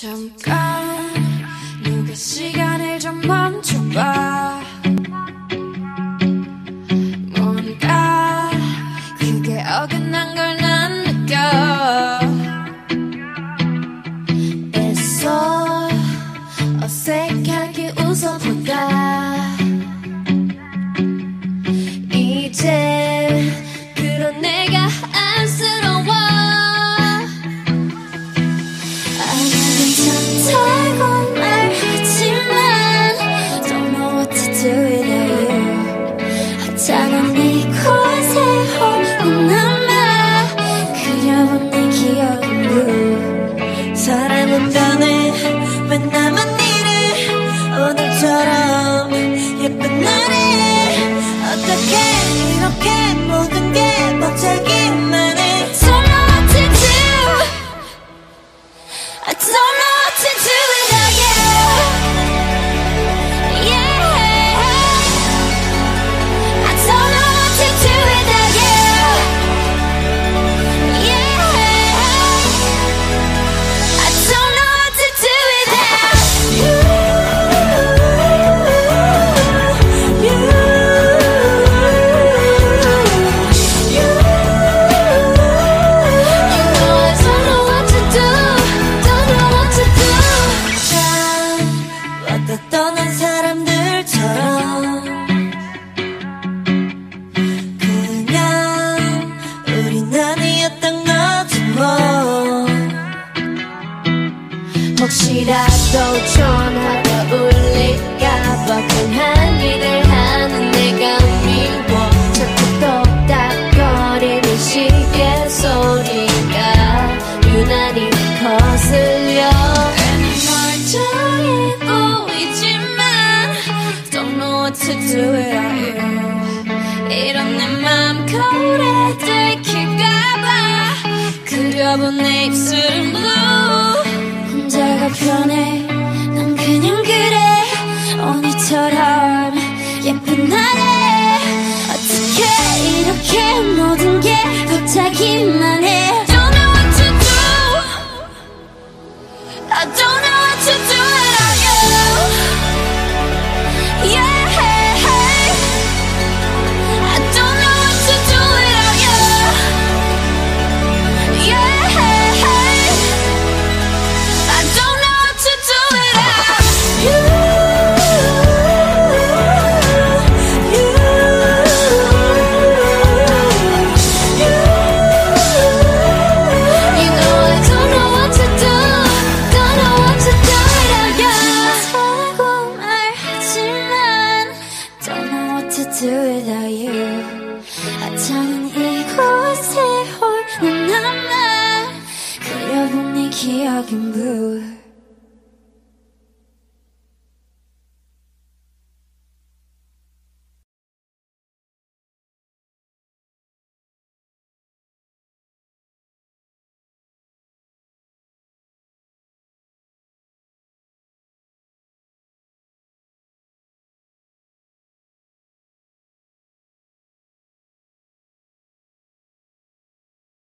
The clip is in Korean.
잠깐. 누가 시간을 좀 멈춰봐 오늘처럼 혹시라도 전화가 울릴까봐 괜한 일을 하는 내가 미워. 자꾸 똑딱거리는 시계 소리가 유난히 거슬려. 멀쩡해 보이지만 Don't know what to do without you. 이런 내맘 거울에 들킬까봐 그려본 내 혼자가 편해. 난 그냥 그래. 언니처럼 예쁜 날에 어떻게 이렇게 모든 게 벅차기만 without you. 하찮은 이곳에 홀로 남아 그려본 네 기억은 blue.